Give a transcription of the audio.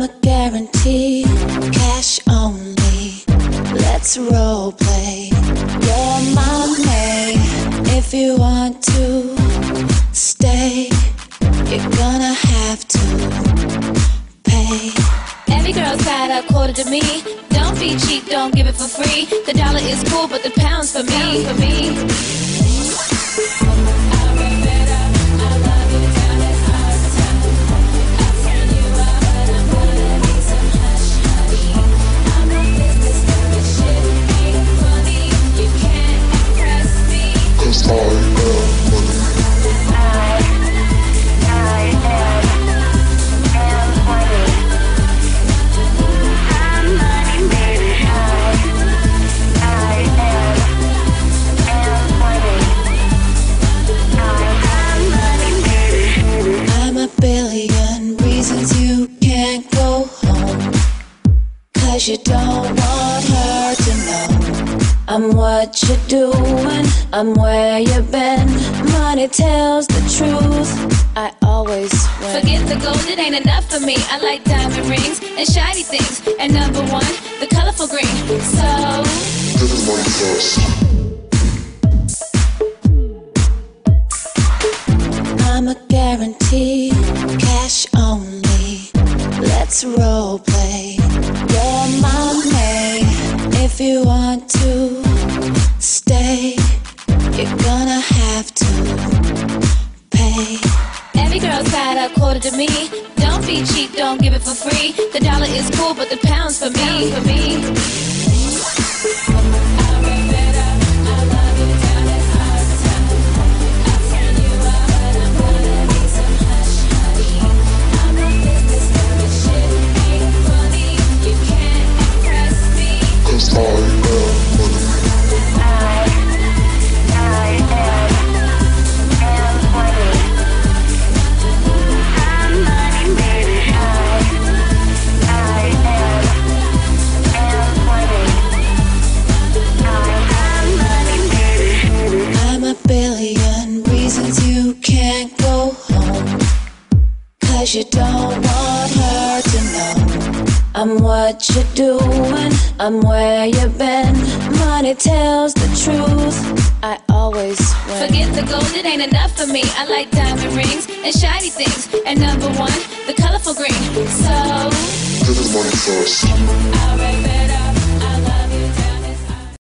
I'm a guarantee, cash only. Let's role play. You're my maid. If you want to stay, you're gonna have to pay. Every girl's got a quarter to me. Don't be cheap, don't give it for free. The dollar is cool, but the pound's for me. For me. Cause you don't want her to know. I'm what you're doing, I'm where you've been. Money tells the truth. I always win. Forget the gold, it ain't enough for me. I like diamond rings and shiny things. And number one, the colorful green. So, Give me money first. I'm a guarantee, cash only. Let's role play. If you want to stay, you're gonna have to pay. every girl's got a quarter to me. Don't be cheap, don't give it for free. The dollar is cool, but the pound's for me. For me. Cause you don't want her to know. I'm what you're doing, I'm where you've been. Money tells the truth. I always win. Forget the gold, it ain't enough for me. I like diamond rings and shiny things. And number one, the colorful green. So, Give me money first. I'll write better.